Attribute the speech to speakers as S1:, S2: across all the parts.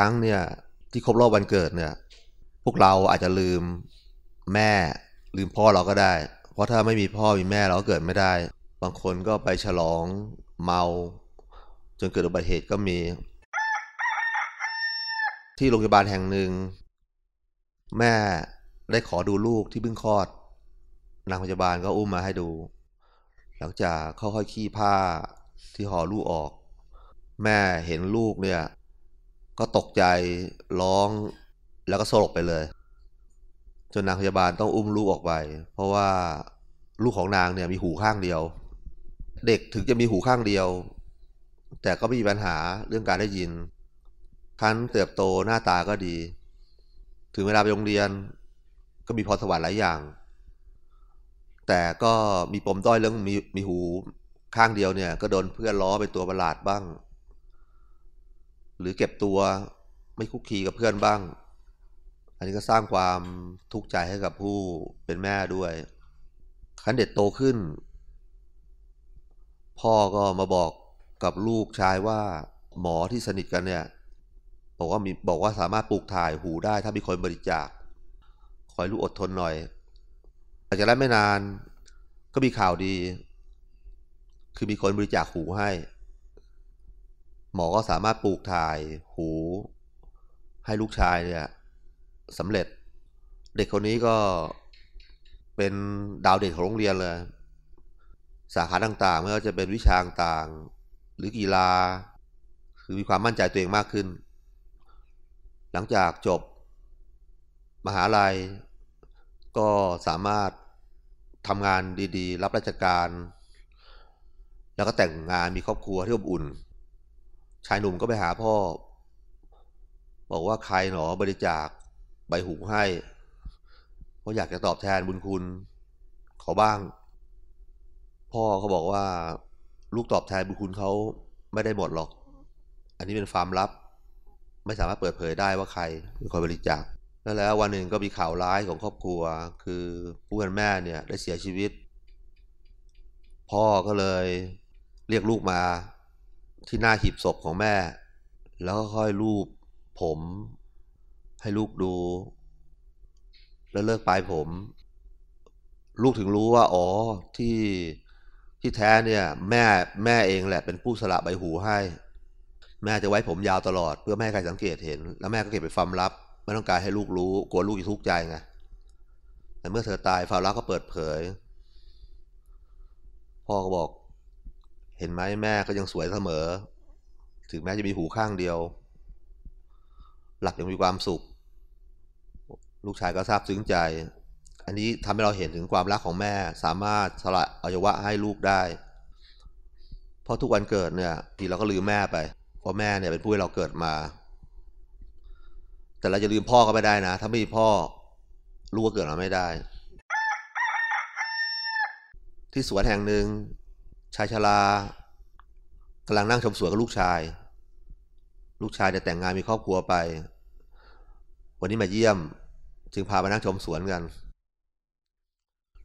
S1: ทั้งเนี่ย ที่ครบรอบวันเกิดเนี่ย พวกเราอาจจะลืมแม่ลืมพ่อเราก็ได้ เพราะถ้าไม่มีพ่อมีแม่เราก็เกิดไม่ได้ บางคนก็ไปฉลองเมา จนเกิดอุบัติเหตุก็มี ที่โรงพยาบาลแห่งหนึ่ง แม่ได้ขอดูลูกที่เพิ่งคลอด นางพยาบาลก็อุ้มมาให้ดู หลังจากค่อยๆขี้ผ้าที่ห่อลูกออก แม่เห็นลูกเนี่ย ก็ตกใจร้องแล้วก็สลบไปเลย จนนางพยาบาลต้องอุ้มลูกออกไป เพราะว่าลูกของนางเนี่ยมีหูข้างเดียว เด็กถึงจะมีหูข้างเดียว แต่ก็ไม่มีปัญหาเรื่องการได้ยินคันเติบโตหน้าตาก็ดี ถึงเวลาไปโรงเรียนก็มีพรสวรรค์หลายอย่าง แต่ก็มีปมด้อยเรื่องมีมีหูข้างเดียวเนี่ย ก็โดนเพื่อนล้อเป็นตัวประหลาดบ้าง หรือเก็บตัวไม่คุกคีกับเพื่อนบ้าง อันนี้ก็สร้างความทุกข์ใจให้กับผู้เป็นแม่ด้วยคันเด็กโตขึ้น พ่อก็มาบอกกับลูกชายว่าหมอที่สนิทกันเนี่ยบอกว่ามีบอกว่าสามารถปลูกถ่ายหูได้ถ้ามีคนบริจาคคอยลูกอดทนหน่อยหลังจากนั้นไม่นานก็มีข่าวดี คือมีคนบริจาคหูให้ หมอก็สามารถปลูกถ่ายหู ให้ลูกชายเนี่ยสำเร็จ เด็กคนนี้ก็เป็นดาวเด่นของโรงเรียนเลย สาขาต่างๆไม่ว่าจะเป็นวิชาต่างๆหรือกีฬา คือมีความมั่นใจตัวเองมากขึ้น หลังจากจบ มหาลัย ก็สามารถทำงานดีๆ รับราชการ แล้วก็แต่งงานมีครอบครัวที่อบอุ่น ชายหนุ่มก็ไปหาพ่อ บอกว่าใครหนอบริจาคใบหูให้เพราะอยากจะตอบแทนบุญคุณเขาบ้าง พ่อเขาบอกว่า ลูกตอบแทนบุญคุณเขาไม่ได้หมดหรอก อันนี้เป็นความลับ ไม่สามารถเปิดเผยได้ว่าใครเป็นคนบริจาคแล้วแล้ววันหนึ่งก็มีข่าวร้ายของครอบครัว คือผู้เป็นแม่เนี่ยได้เสียชีวิต พ่อก็เลยเรียกลูกมา ที่หน้าหีบศพของแม่ แล้วก็ค่อยรูปผม ให้ลูกดู แล้วเลิกปลายผม ลูกถึงรู้ว่า อ๋อที่ที่แท้เนี่ย แม่แม่เองแหละ เป็นผู้สละใบหูให้ แม่จะไว้ผมยาวตลอด เพื่อไม่ให้ใครสังเกตเห็น แล้วแม่ก็เก็บไปความลับ ไม่ต้องการให้ลูกรู้กลัวลูกจะทุกข์ใจไงแต่เมื่อเธอตายความลับก็เปิดเผยพ่อก็บอก เห็นไหมแม่ก็ยังสวยเสมอ ถึงแม้จะมีหูข้างเดียว หลับยังมีความสุข ลูกชายก็ซาบซึ้งใจ อันนี้ทำให้เราเห็นถึงความรักของแม่สามารถสละอวัยวะให้ลูกได้ เพราะทุกวันเกิดเนี่ยทีเราก็ลืมแม่ไป เพราะแม่เนี่ยเป็นผู้ให้เราเกิดมา แต่เราจะลืมพ่อก็ไม่ได้นะ ถ้าไม่มีพ่อลูกก็เกิดมาไม่ได้ ที่สวนแห่งหนึ่ง ชายชรากำลังนั่งชมสวนกับลูกชาย ลูกชายจะแต่งงานมีครอบครัวไป วันนี้มาเยี่ยม จึงพามานั่งชมสวนกัน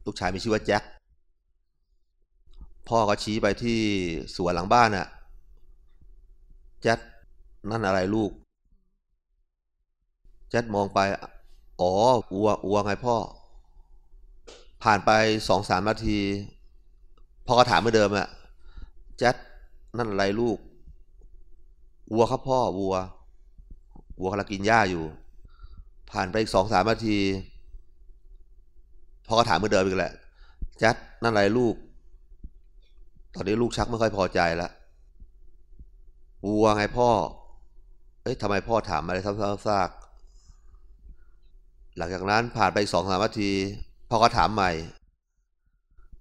S1: ลูกชายมีชื่อว่าแจ็คพ่อก็ชี้ไปที่สวนหลังบ้านน่ะแจ็คนั่นอะไรลูกแจ็คมองไป อ๋อ อัว อัวไงพ่อ ผ่านไปสองสามนาที พ่อก็ถามเหมือนเดิมอะแจ็คนั่นอะไรลูก วัวครับพ่อวัว วัวกำลังกินหญ้าอยู่ ผ่านไปอีกสองสามนาที พ่อก็ถามเหมือนเดิมอีกแหละแจ็คนั่นอะไรลูก ตอนนี้ลูกชักไม่ค่อยพอใจแล้ววัวไงพ่อ เอ้ยทำไมพ่อถามอะไรซ้ำๆซากหลังจากนั้นผ่านไปอีกสองสามนาทีพ่อก็ถามใหม่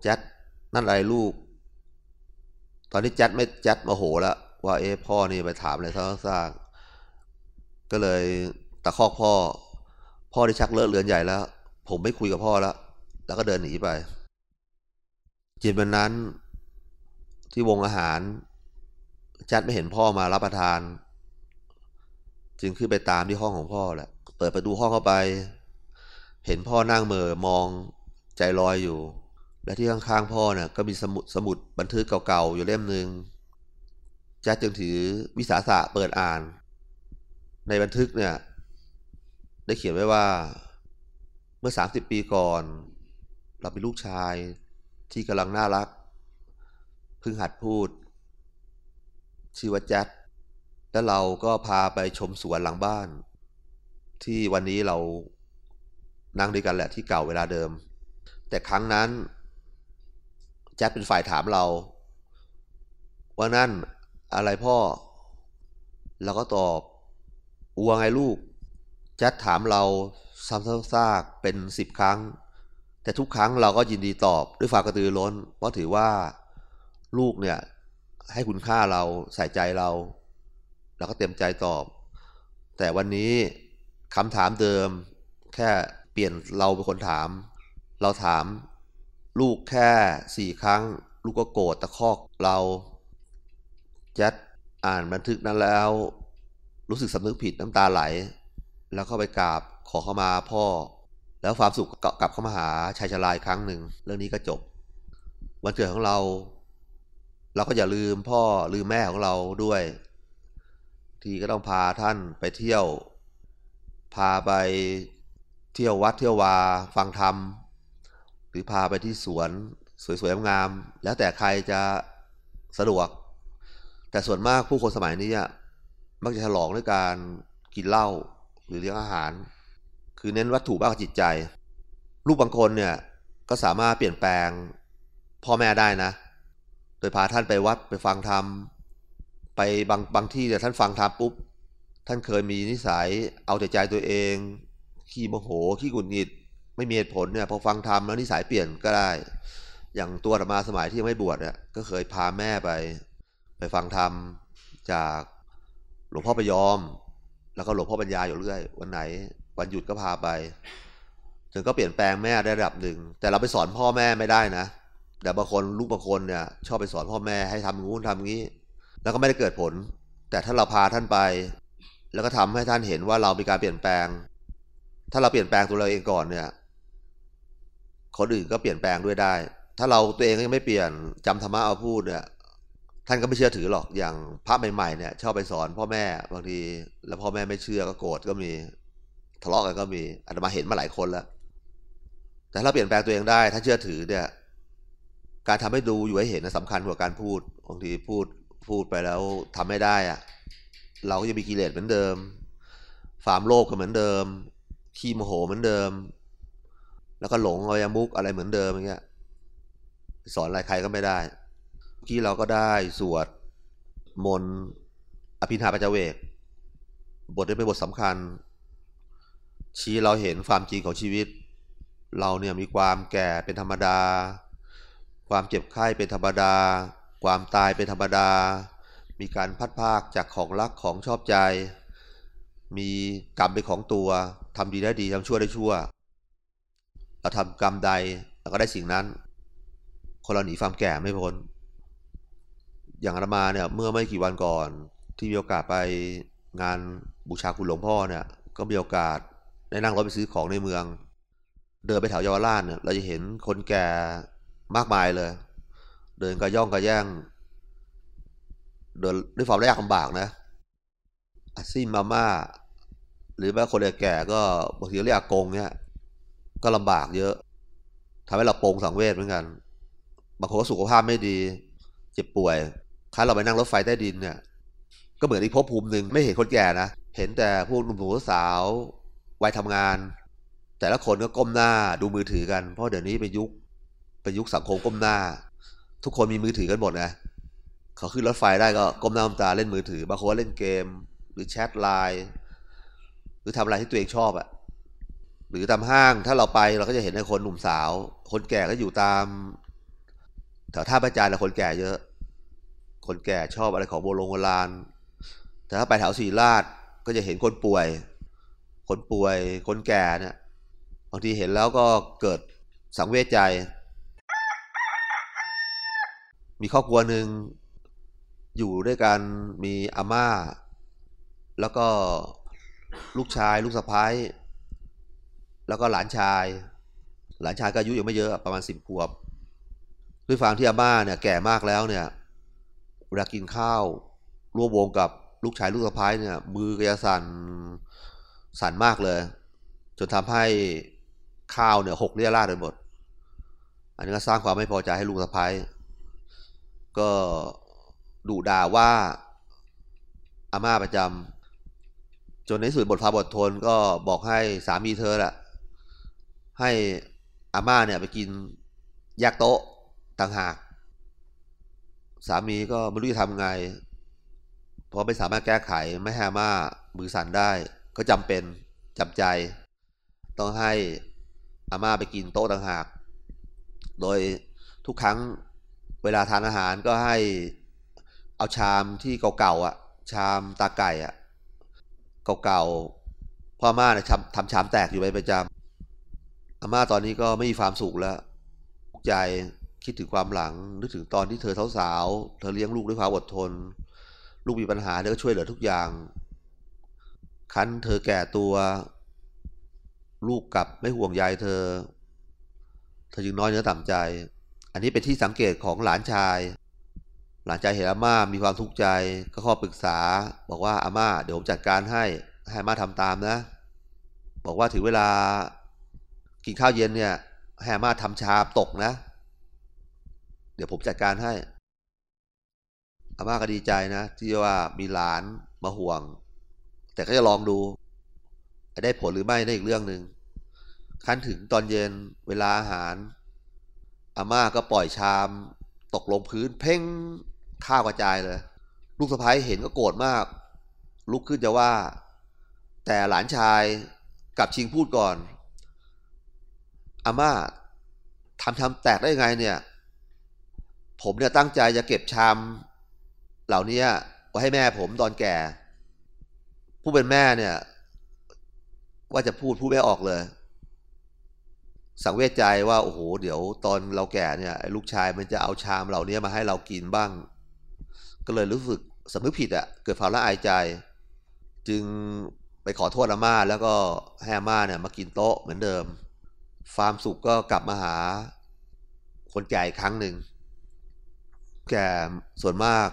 S1: แจ็ค นั่นอะไรลูก ตอนนี้แจ็คไม่แจ็คโมโหแล้วว่าเอ๊ะพ่อนี่ไปถามอะไรซ้ากก็เลยตะคอกพ่อ พ่อได้ชักเลอะเลือนใหญ่แล้ว ผมไม่คุยกับพ่อแล้ว แล้วก็เดินหนีไปเย็นวันนั้น ที่วงอาหาร จัดไม่เห็นพ่อมารับประทาน จึงขึ้นไปตามที่ห้องของพ่อแหละ เปิดประตูห้องเข้าไป เห็นพ่อนั่งเมอมองใจลอยอยู่ และที่ข้างๆพ่อเนี่ยก็มีสมุดสมุดบันทึกเก่าๆอยู่เล่มหนึ่งจัดจึงถือวิสาสะเปิดอ่าน ในบันทึกเนี่ย ได้เขียนไว้ว่า เมื่อสามสิบปีก่อน เราเป็นลูกชายที่กำลังน่ารักเพิ่งหัดพูด ชื่อว่าแจ๊ดแล้วเราก็พาไปชมสวนหลังบ้าน ที่วันนี้เรานั่งด้วยกันแหละที่เก่าเวลาเดิม แต่ครั้งนั้น แจ๊ดเป็นฝ่ายถามเรา ว่านั่นอะไรพ่อ เราก็ตอบอัวไงลูก แจ๊ดถามเราซ้ำซากเป็นสิบครั้ง แต่ทุกครั้งเราก็ยินดีตอบด้วยฝากกระตือร้น เพราะถือว่าลูกเนี่ยให้คุณค่าเราใส่ใจเราเราก็เต็มใจตอบ แต่วันนี้คำถามเดิม แค่เปลี่ยนเราเป็นคนถาม เราถาม ลูกแค่สี่ครั้ง ลูกก็โกรธตะคอกเราจัดอ่านบันทึกนั้นแล้ว รู้สึกสำนึกผิดน้ำตาไหล แล้วเข้าไปกราบขอเข้ามาพ่อ แล้วความสุขก็กลับเข้ามาหาชายชรายครั้งหนึ่ง เรื่องนี้ก็จบ วันเกิดของเรา เราก็อย่าลืมพ่อลืมแม่ของเราด้วย ทีก็ต้องพาท่านไปเที่ยว พาไปเที่ยววัดเที่ยววาฟังธรรม รือพาไปที่สวนสวยๆงามๆแล้วแต่ใครจะสะดวก แต่ส่วนมากผู้คนสมัยนี้มักจะฉลองด้วยการกินเหล้าหรือเลี้ยงอาหาร คือเน้นวัตถุมากกว่าจิตใจ ลูกบางคนเนี่ยก็สามารถเปลี่ยนแปลงพ่อแม่ได้นะ โดยพาท่านไปวัดไปฟังธรรม ไปบางบางที่เนี่ยท่านฟังธรรมปุ๊บ ท่านเคยมีนิสัยเอาแต่ใจตัวเอง ขี้โมโห ขี้กุนงิด ไม่มีเหตุผลเนี่ยพอฟังธรรมแล้วนิสัยเปลี่ยนก็ได้ อย่างตัวธรรมาสมัยที่ยังไม่บวชเนี่ยก็เคยพาแม่ไป ไปฟังธรรมจากหลวงพ่อประยอม แล้วก็หลวงพ่อบรรยาอยู่เรื่อย วันไหนวันหยุดก็พาไปจนก็เปลี่ยนแปลงแม่ได้ระดับหนึ่งแต่เราไปสอนพ่อแม่ไม่ได้นะแต่บางคนลูกบางคนเนี่ย ชอบไปสอนพ่อแม่ให้ทำงู้นทำงี้ แล้วก็ไม่ได้เกิดผล แต่ถ้าเราพาท่านไป แล้วก็ทำให้ท่านเห็นว่าเรามีการเปลี่ยนแปลง ถ้าเราเปลี่ยนแปลงตัวเราเองก่อนเนี่ย คนอื่นก็เปลี่ยนแปลงด้วยได้ ถ้าเราตัวเองยังไม่เปลี่ยนจำธรรมะเอาพูดเนี่ยท่านก็ไม่เชื่อถือหรอกอย่างพระใหม่ๆเนี่ยชอบไปสอนพ่อแม่บางที แล้วพ่อแม่ไม่เชื่อก็โกรธก็มีทะเลาะกันก็มีอาตมาเห็นมาหลายคนแล้ว แต่ถ้าเปลี่ยนแปลงตัวเองได้ ถ้าเชื่อถือเนี่ย การทำให้ดูอยู่ให้เห็นนะสำคัญกว่าการพูดบางทีพูดพูดไปแล้วทำไม่ได้อะเราก็จะมีกิเลสเหมือนเดิม ฟาร์มโลภก็เหมือนเดิม ขี้โมโหเหมือนเดิม แล้วก็หลงเอายามุกอะไรเหมือนเดิมอย่างเงี้ยสอนอะไรใครก็ไม่ได้กี้เราก็ได้สวดมนต์อภินาปัจเจเวก บทนี้เป็นบทสำคัญ ชี้เราเห็นความจริงของชีวิต เราเนี่ยมีความแก่เป็นธรรมดา ความเจ็บไข้เป็นธรรมดา ความตายเป็นธรรมดา มีการพัดภาคจากของรักของชอบใจ มีกรรมเป็นของตัวทำดีได้ดีทำชั่วได้ชั่ว เราทำกรรมใดเราก็ได้สิ่งนั้น คนเราหนีความแก่ไม่พ้น อย่างอามาเนี่ยเมื่อไม่กี่วันก่อน ที่มีโอกาสไปงานบูชาคุณหลวงพ่อเนี่ย ก็มีโอกาสได้นั่งรถไปซื้อของในเมือง เดินไปแถวเยาวราชเนี่ยเราจะเห็นคนแก่มากมายเลย เดินกระย่องกระแย่ง เดินด้วยความยากลำบากนะอาซิมมาม่าหรือแม้คนแก่ก็บางทีเรียกอากงเนี่ย ก็ลำบากเยอะทำให้เราโปงสังเวชเหมือนกัน บางคนก็สุขภาพไม่ดี เจ็บป่วยถ้าเราไปนั่งรถไฟใต้ดินเนี่ย ก็เหมือนอีกภพภูมิหนึ่งไม่เห็นคนแก่นะ เห็นแต่พวกหนุ่มสาววัยทำงาน แต่ละคนก็ก้มหน้าดูมือถือกัน เพราะเดี๋ยวนี้เป็นยุคเป็นยุคสังคมก้มหน้า ทุกคนมีมือถือกันหมดนะเขาขึ้นรถไฟได้ก็ก้มหน้าก้มตาเล่นมือถือบางคนเล่นเกม หรือแชทไลน์หรือทำอะไรที่ตัวเองชอบอะ รือตามห้างถ้าเราไปเราก็จะเห็นในคนหนุ่มสาว คนแก่ก็อยู่ตามแถวท่าประจานแต่คนแก่เยอะ คนแก่ชอบอะไรของโบราณโบราณแต่ถ้าไปแถวสีราชก็จะเห็นคนป่วย คนป่วย คนแก่เนี่ยบางทีเห็นแล้วก็เกิดสังเวชใจ มีครอบครัวหนึ่งอยู่ด้วยกันมีอาม่า แล้วก็ลูกชายลูกสะพ้าย แล้วก็หลานชาย หลานชายก็อายุยังไม่เยอะประมาณสิบขวบด้วยความที่อาม่าเนี่ยแก่มากแล้วเนี่ยเวลากินข้าวร่วมวงกับลูกชายลูกสะพ้ายเนี่ย มือก็จะสั่นสั่นมากเลย จนทำให้ข้าวเนี่ยหกเลี่ยราดไปหมด อันนี้ก็สร้างความไม่พอใจให้ลูกสะพ้ายก็ดุด่าว่าอาม่าประจำจนในสุดบทควาบททนก็บอกให้สามีเธอแหละ ให้อาม่าเนี่ยไปกินแยกโต๊ะต่างหาก สามีก็ไม่รู้จะทำไง เพราะไม่สามารถแก้ไขไม่ให้อาม่ามือสั่นได้ ก็จำเป็นจำใจ ต้องให้อาม่าไปกินโต๊ะต่างหาก โดยทุกครั้งเวลาทานอาหารก็ให้เอาชามที่เก่าๆอะ ชามตาไก่อะ เก่าๆพ่อม่าเนี่ยทำทำชามแตกอยู่เป็นประจำ อาม่าตอนนี้ก็ไม่มีความสุขแล้วใจคิดถึงความหลัง นึกถึงตอนที่เธอสาวๆเธอเลี้ยงลูกด้วยความอดทน ลูกมีปัญหาเธอก็ช่วยเหลือทุกอย่าง คันเธอแก่ตัว ลูกกลับไม่ห่วงใยเธอ เธอจึงน้อยเนื้อต่ำใจ อันนี้เป็นที่สังเกตของหลานชาย หลานชายเห็นอาม่ามีความทุกข์ใจ ก็ข้อปรึกษา บอกว่าอาม่าเดี๋ยวผมจัดการให้ให้อาม่าทำตามนะ บอกว่าถึงเวลา กินข้าวเย็นเนี่ยให้อาม่าทำชามตกนะ เดี๋ยวผมจัดการให้อาม่าก็ดีใจนะ ที่ว่ามีหลานมาห่วง แต่ก็จะลองดู ได้ผลหรือไม่ในอีกเรื่องหนึ่งขั้นถึงตอนเย็นเวลาอาหาร อาม่าก็ปล่อยชามตกลงพื้น เพ่งข้าวกระจายเลย ลูกสะพ้ายเห็นก็โกรธมาก ลุกขึ้นจะว่า แต่หลานชายกลับชิงพูดก่อน อาม่าทำชามแตกได้ยังไงเนี่ย ผมเนี่ยตั้งใจจะเก็บชาม เหล่านี้ไว้ให้แม่ผมตอนแก่ ผู้เป็นแม่เนี่ย ว่าจะพูดพูดไม่ออกเลย สังเวชใจว่าโอ้โห เดี๋ยวตอนเราแก่เนี่ยลูกชายมันจะเอาชามเหล่านี้มาให้เรากินบ้าง ก็เลยรู้สึกสำนึกผิดอะ่ะ เกิดความละอายใจ จึงไปขอโทษอาม่าแล้วก็ให้อาม่าเนี่ยมากินโต๊ะเหมือนเดิม ฟาร์มสุขก็กลับมาหาคนแก่อีกครั้งหนึ่งแก่ส่วนมาก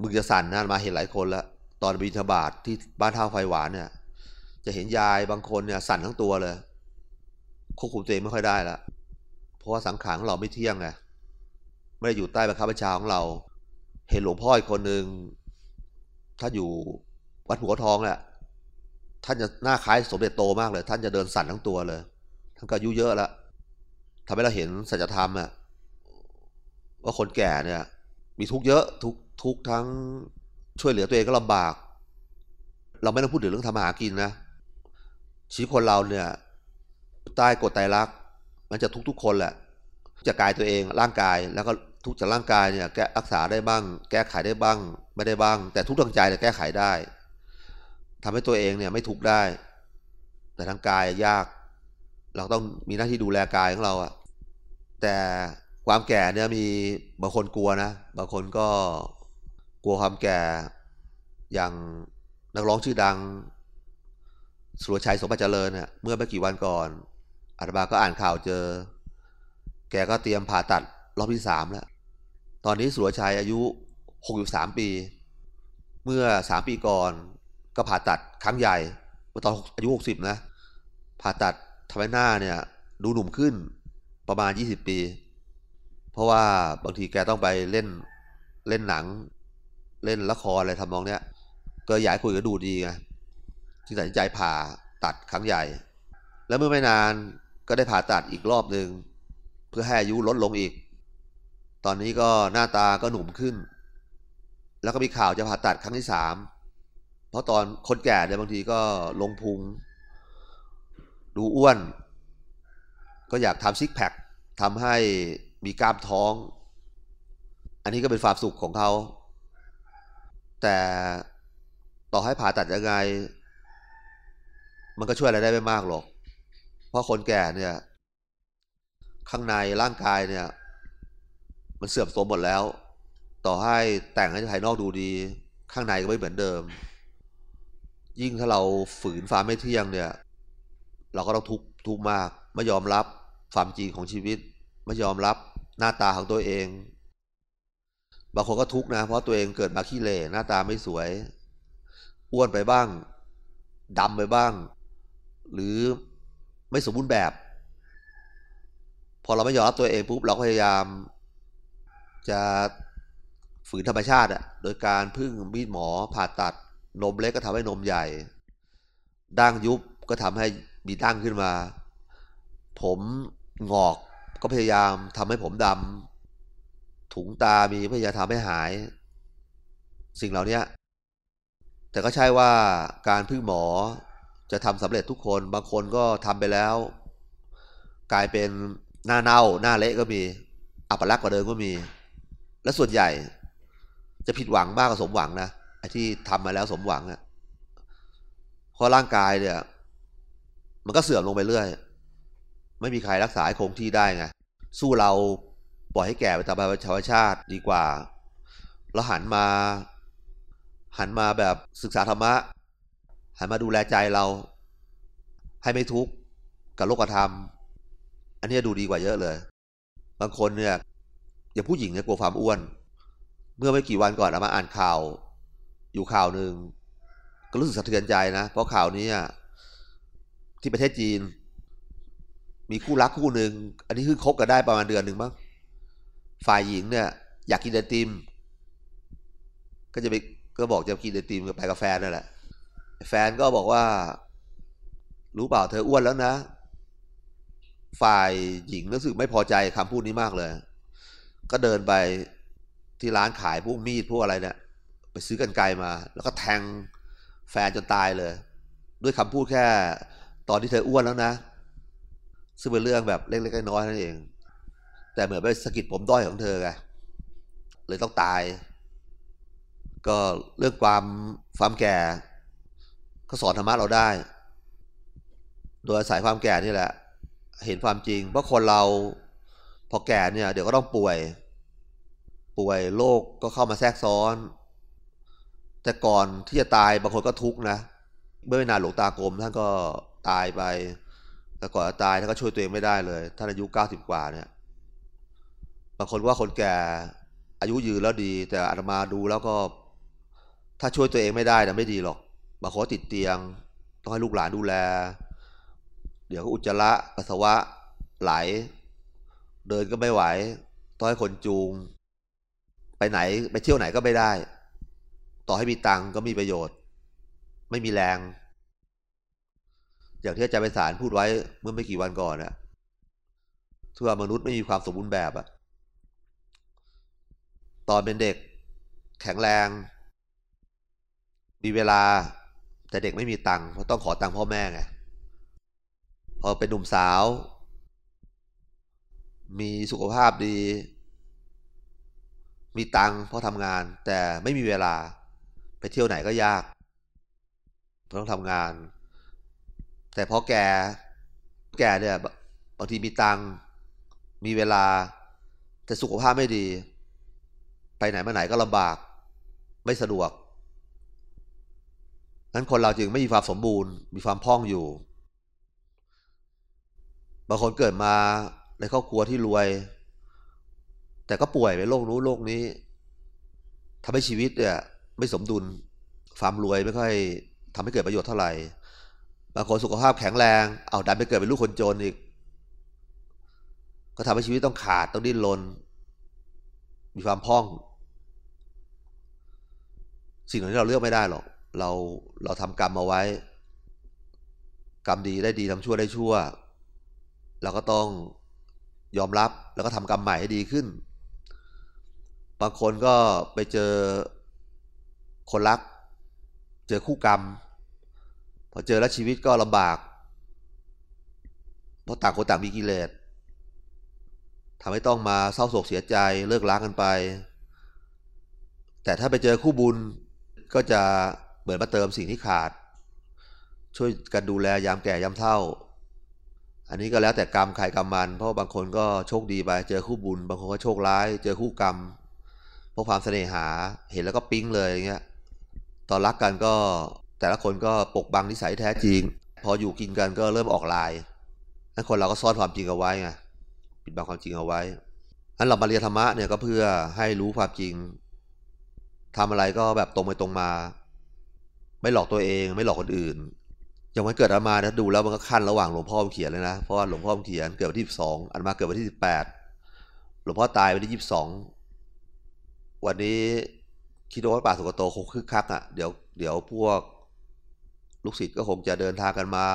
S1: มึงจะสั่นนะมาเห็นหลายคนแล้วตอนบินทบาทที่บ้านท่าไฟหวานเนี่ย จะเห็นยายบางคนเนี่ยสั่นทั้งตัวเลยควบคุมตัวเองไม่ค่อยได้ละเพราะว่าสังขารของเราไม่เที่ยงไงไม่ได้อยู่ใต้บังคับบัญชาของเรา เห็นหลวงพ่ออีกคนหนึ่งถ้าอยู่วัดหัวทองแหละท่านจะหน้าคล้ายสมเด็จโตมากเลย ท่านจะเดินสั่นทั้งตัวเลย ท่านก็อายุเยอะแล้วทำให้เราเห็นสัจธรรมอะว่าคนแก่เนี่ย มีทุกข์เยอะทุกทุกทั้งช่วยเหลือตัวเองก็ลำบาก เราไม่ต้องพูดถึงเรื่องทำหากินนะชีวิตคนเราเนี่ยใต้กฎไตรลักษณ์มันจะทุกทุกคนแหละจะกายตัวเองร่างกายแล้วก็ทุกจากร่างกายเนี่ยแก้รักษาได้บ้าง แก้ไขได้บ้าง ไม่ได้บ้าง แต่ทุกทางใจเนี่ยแก้ไขได้ทำให้ตัวเองเนี่ยไม่ทุกข์ได้ แต่ทางกายยาก เราต้องมีหน้าที่ดูแลกายของเราอะแต่ความแก่เนี่ยมีบางคนกลัวนะบางคนก็กลัวความแก่อย่างนักร้องชื่อดังสุรชัยสมบัติเจริญเนี่ยเมื่อไม่กี่วันก่อนอาตมาก็อ่านข่าวเจอ แกก็เตรียมผ่าตัดรอบที่สามแล้ว ตอนนี้สุรชัยอายุหกสามปี เมื่อสามปีก่อนก็ผ่าตัดครั้งใหญ่เมื่อตอนอายุหกสิบนะ ผ่าตัด ทำให้หน้าเนี่ย ดูหนุ่มขึ้นประมาณยี่สิบปี เพราะว่าบางทีแกต้องไปเล่นเล่นหนัง เล่นละครอะไรทำนองเนี้ยก็อยากคุยก็ดูดีไงจึงตัดสินใจผ่าตัดครั้งใหญ่ แล้วเมื่อไม่นานก็ได้ผ่าตัดอีกรอบหนึ่งเพื่อให้อายุลดลงอีก ตอนนี้ก็หน้าตาก็หนุ่มขึ้น แล้วก็มีข่าวจะผ่าตัดครั้งที่สามเพราะตอนคนแก่เนี่ยบางทีก็ลงพุง ดูอ้วน ก็อยากทำซิกแพคทำให้มีกล้ามท้อง อันนี้ก็เป็นความสุขของเขา แต่ต่อให้ผ่าตัดยังไง มันก็ช่วยอะไรได้ไม่มากหรอก เพราะคนแก่เนี่ย ข้างในร่างกายเนี่ย มันเสื่อมโทรมหมดแล้ว ต่อให้แต่งให้ภายนอกดูดี ข้างในก็ไม่เหมือนเดิม ยิ่งถ้าเราฝืนควาไม่เที่ยงเนี่ย เราก็ต้องทุกข์ทุกมาก ไม่ยอมรับความจริงของชีวิต ไม่ยอมรับหน้าตาของตัวเอง บางคนก็ทุกข์นะ เพราะตัวเองเกิดมาขี้เหร่หน้าตาไม่สวย อ้วนไปบ้างดำไปบ้าง หรือไม่สมบูรณ์แบบ พอเราไม่ยอมรับตัวเองปุ๊บเราก็พยายาม จะฝืนธรรมชาติอะโดยการพึ่งมีดหมอผ่าตัด นมเล็กก็ทำให้นมใหญ่ดั้งยุบก็ทำให้ มีดั้งขึ้นมา ผมงอกก็พยายามทำให้ผมดำถุงตามีพยายามทำให้หาย สิ่งเหล่านี้แต่ก็ใช่ว่าการพึ่งหมอจะทำสำเร็จทุกคนบางคนก็ทำไปแล้ว กลายเป็นหน้าเน่าหน้าเละก็มีอัปลักษณ์กว่าเดิมก็มี และส่วนใหญ่จะผิดหวังมากกว่าสมหวังนะไอ้ที่ทำมาแล้วสมหวังอะเพราะร่างกายเนี่ย มันก็เสื่อมลงไปเรื่อย ไม่มีใครรักษาคงที่ได้ไง สู้เราปล่อยให้แก่ไปตามธรรมชาติดีกว่าแล้วหันมา หันมาแบบศึกษาธรรมะ หันมาดูแลใจเรา ให้ไม่ทุกข์กับโลกธรรม อันนี้ดูดีกว่าเยอะเลย บางคนเนี่ยอย่างผู้หญิงเนี่ยกลัวความอ้วน เมื่อไม่กี่วันก่อนเอามาอ่านข่าว อยู่ข่าวหนึ่งก็รู้สึกสะเทือนใจนะ เพราะข่าวนี้ ที่ประเทศจีน มีคู่รักคู่หนึ่งอันนี้คือคบกันได้ประมาณเดือนหนึ่งบ้างฝ่ายหญิงเนี่ย อยากกินไอติม ก็จะไปก็บอกจะกินไอติมกับไปกับแฟนนั่นแหละ แฟนก็บอกว่า รู้เปล่าเธออ้วนแล้วนะ ฝ่ายหญิงรู้สึกไม่พอใจคำพูดนี้มากเลย ก็เดินไปที่ร้านขายพวกมีดพวกอะไรเนี่ยไปซื้อกันไกลมา แล้วก็แทงแฟนจนตายเลย ด้วยคำพูดแค่ ตอนที่เธออ้วนแล้วนะ ซึ่งเป็นเรื่องแบบเล็กๆน้อยๆนั่นเอง แต่เหมือนไปสะกิดผมด้อยของเธอไงเลยต้องตาย ก็เรื่องความความแก่ ก็สอนธรรมะเราได้ โดยอาศัยความแก่นี่แหละ เห็นความจริง เพราะคนเราพอแก่เนี่ย เดี๋ยวก็ต้องป่วย ป่วยโรคกก็เข้ามาแทรกซ้อน แต่ก่อนที่จะตายบางคนก็ทุกข์นะเมื่อไม่นานหลวงตากรมท่านก็ ตายไป แต่ก่อนจะตายท่านก็ช่วยตัวเองไม่ได้เลย ท่านอายุเก้าสิบกว่าเนี่ย บางคนว่าคนแก่อายุยืนแล้วดี แต่อาตมาดูแล้วก็ ถ้าช่วยตัวเองไม่ได้นะไม่ดีหรอก บางคนติดเตียง ต้องให้ลูกหลานดูแล เดี๋ยวก็อุจจาระปัสสาวะไหล เดินก็ไม่ไหว ต้องให้คนจูง ไปไหนไปเที่ยวไหนก็ไม่ได้ ต่อให้มีตังก็มีประโยชน์ ไม่มีแรง อย่างที่อาจารย์ไปสารพูดไว้เมื่อไม่กี่วันก่อนนะทั่วมนุษย์ไม่มีความสมบูรณ์แบบอะตอนเป็นเด็ก แข็งแรง มีเวลา แต่เด็กไม่มีตังค์เพราะต้องขอตังค์พ่อแม่ไงพอเป็นหนุ่มสาว มีสุขภาพดี มีตังค์เพราะทำงาน แต่ไม่มีเวลาไปเที่ยวไหนก็ยากต้องทำงาน แต่พอแก่แก่เนี่ยบางทีมีตังมีเวลา แต่สุขภาพไม่ดี ไปไหนมาไหนก็ลำบาก ไม่สะดวกนั้นคนเราจึงไม่มีความสมบูรณ์ มีความพ่องอยู่ บางคนเกิดมาในครอบครัวที่รวย แต่ก็ป่วยไปโรคนู้นโรคนี้ทำให้ชีวิตเนี่ย ไม่สมดุลความรวยไม่ค่อยทำให้เกิดประโยชน์เท่าไหร่ บางคนสุขภาพแข็งแรง เอาดันไปเกิดเป็นลูกคนจนอีก ก็ทำให้ชีวิตต้องขาดต้องดิ้นรน มีความพ่อง สิ่งเหล่านี้เราเลือกไม่ได้หรอก เราเราทำกรรมมาไว้ กรรมดีได้ดีทำชั่วได้ชั่ว เราก็ต้องยอมรับแล้วก็ทำกรรมใหม่ให้ดีขึ้น บางคนก็ไปเจอคนรัก เจอคู่กรรม พอเจอแล้วชีวิตก็ลำบาก เพราะต่างคนต่างมีกิเลสทำให้ต้องมาเศร้าโศกเสียใจเลิกรักกันไป แต่ถ้าไปเจอคู่บุญก็จะเหมือนมาเติมสิ่งที่ขาด ช่วยกันดูแลยามแก่ยามเฒ่า อันนี้ก็แล้วแต่กรรมใครกรรมมัน เพราะบางคนก็โชคดีไป เจอคู่บุญ บางคนก็โชคร้าย เจอคู่กรรม เพราะความเสน่หาเห็นแล้วก็ปิ๊งเลยอย่างเงี้ยตอนรักกันก็ แต่ละคนก็ปกบังนิสัยแท้จริง พออยู่กินกันก็เริ่มออกลายนั้นคนเราก็ซ่อนความจริงเอาไว้ไงปิดบังความจริงเอาไว้นั้นเรามาเรียนธรรมะเนี่ยก็เพื่อให้รู้ความจริงทำอะไรก็แบบตรงไปตรงมา ไม่หลอกตัวเองไม่หลอกคนอื่นอย่างวันเกิดอามานะดูแล้วมันก็ขั้นระหว่างหลวงพ่อเขียนเลยนะเพราะว่าหลวงพ่อเขียนเกิดวันที่สองอันมาเกิดวันที่สิบแปดหลวงพ่อตายวันที่ยี่สิบสองวันนี้คิดว่าป่าสุกโตคงคึกคักอะ่ะเดี๋ยวเดี๋ยวพวก ลูกศิษย์ก็คงจะเดินทางกันมา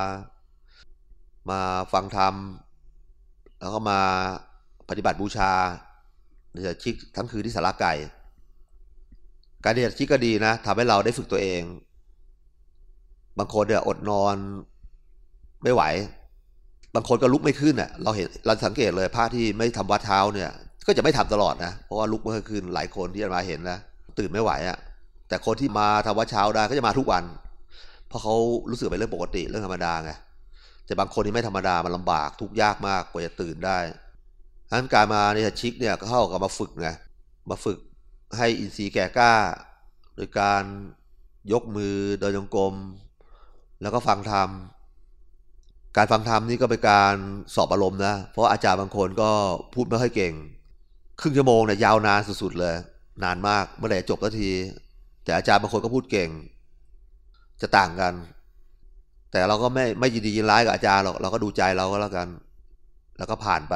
S1: มาฟังธรรม แล้วก็มาปฏิบัติบูชาจะชิกทั้งคืนที่สาราไก่ การเรียนชิกก็ดีนะทำให้เราได้ฝึกตัวเอง บางคนเนี่ยอดนอนไม่ไหว บางคนก็ลุกไม่ขึ้นอะเราเห็นเราสังเกตเลยพระที่ไม่ทำวัดเท้าเนี่ย ก็จะไม่ทำตลอดนะ เพราะว่าลุกไม่ขึ้นหลายคนที่มาเห็นนะตื่นไม่ไหวอะแต่คนที่มาทำวัดเช้าได้ก็จะมาทุกวัน เพราะเขารู้สึกเป็นเรื่องปกติเรื่องธรรมดาไงแต่บางคนที่ไม่ธรรมดามันลำบากทุกยากมากกว่าจะตื่นได้ฉะนั้นการมาเนี่ยชิกเนี่ยก็เข้ากับมาฝึกไงมาฝึกให้อินทรีย์แก่กล้า โดยการยกมือเดินจงกรมแล้วก็ฟังธรรมการฟังธรรมนี่ก็เป็นการสอบอารมณ์นะ เพราะอาจารย์บางคนก็พูดไม่ค่อยเก่ง ครึ่งชั่วโมงเนี่ยยาวนานสุดๆเลย นานมากเมื่อไหร่จบสักที แต่อาจารย์บางคนก็พูดเก่ง จะต่างกัน แต่เราก็ไม่ไม่ยินดียินร้ายกับอาจารย์หรอกเราก็ดูใจเราก็แล้วกัน แล้วก็ผ่านไป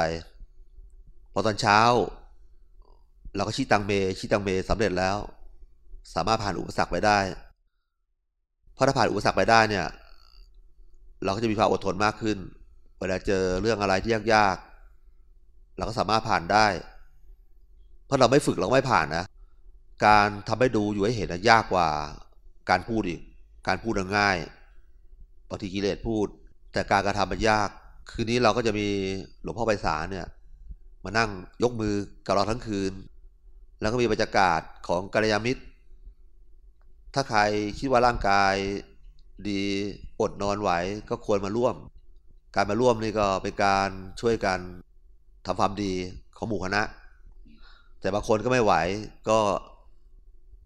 S1: พอตอนเช้า เราก็ชี้ตังเมชี้ตังเมสำเร็จแล้ว สามารถผ่านอุปสรรคไปได้เพราะถ้าผ่านอุปสรรคไปได้เนี่ย เราก็จะมีความอดทนมากขึ้น เวลาเจอเรื่องอะไรที่ยากๆเราก็สามารถผ่านได้ เพราะเราไม่ฝึกเราไม่ผ่านนะการทำให้ดูอยู่ให้เห็นนะยากกว่าการพูดอีก การพูดง่ายบางทีกิเลสพูด แต่การกระทำมันยาก คืนนี้เราก็จะมีหลวงพ่อไพศาลเนี่ย มานั่งยกมือกับเราทั้งคืน แล้วก็มีบรรยากาศของกัลยาณมิตร ถ้าใครคิดว่าร่างกายดีอดนอนไหวก็ควรมาร่วม การมาร่วมนี่ก็เป็นการช่วยกันทำความดีของหมู่คณะ แต่บางคนก็ไม่ไหวก็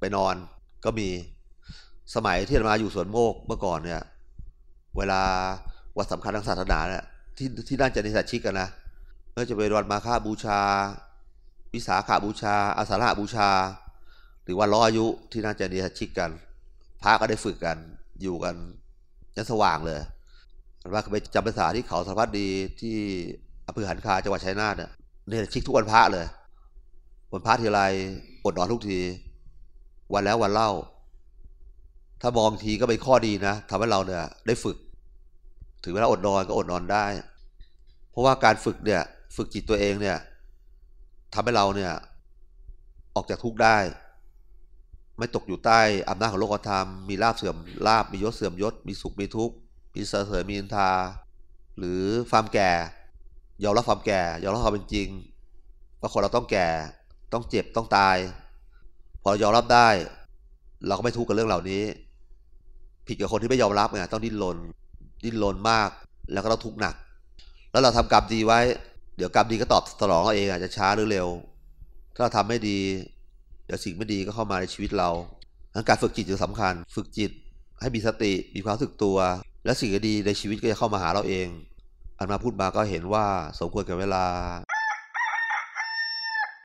S1: ไปนอนก็มี สมัยที่มาอยู่สวนโมกเมื่อก่อนเนี่ย เวลาวัดสำคัญทางศาสนาเนี่ยที่ที่นั่นจะในสัตชิกกันนะไม่ว่าจะเป็นวันมาฆบูชา วิสาขาบูชา อาสาฬหบูชา หรือวันร้ออายุที่น่าจะในสัตชิกกัน พระก็ได้ฝึกกันอยู่กันยันสว่างเลยว่าไปจำภาษาที่เขาสารพัดดีที่อำเภอหันคาจังหวัดชัยนาทเนี่ยเนี่ยชิกทุกวันพระเลย วันพระทีไรอดนอนทุกที วันแล้ววันเล่า ถ้ามองทีก็เป็นข้อดีนะทำให้เราเนี่ยได้ฝึก ถึงเวลาอดนอนก็อดนอนได้ เพราะว่าการฝึกเนี่ย ฝึกจิตตัวเองเนี่ยทำให้เราเนี่ย ออกจากทุกข์ได้ ไม่ตกอยู่ใต้อำนาจของโลกธรรม มีลาบเสื่อมลาบมียศเสื่อมยศ มีสุขมีทุกข์มีเสริญมีอินทา หรือความแก่ยอมรับความแก่ยอมรับความเป็นจริงว่าคนเราต้องแก่ต้องเจ็บต้องตาย พอยอมรับได้ เราก็ไม่ทุกข์กับเรื่องเหล่านี้ ผิดกับคนที่ไม่ยอมรับไงต้องดิ้นรนดิ้นรนมาก แล้วก็ต้องทุกข์หนัก แล้วเราทำกรรมดีไว้ เดี๋ยวกรรมดีก็ตอบสนองเราเองอาจจะช้าหรือเร็ว ถ้าเราทำไม่ดี เดี๋ยวสิ่งไม่ดีก็เข้ามาในชีวิตเราการฝึกจิตจึงสำคัญ ฝึกจิต ให้มีสติมีความสึกตัว และสิ่งดีในชีวิตก็จะเข้ามาหาเราเอง อันมาพูดมาก็เห็นว่าสมควรกับเวลา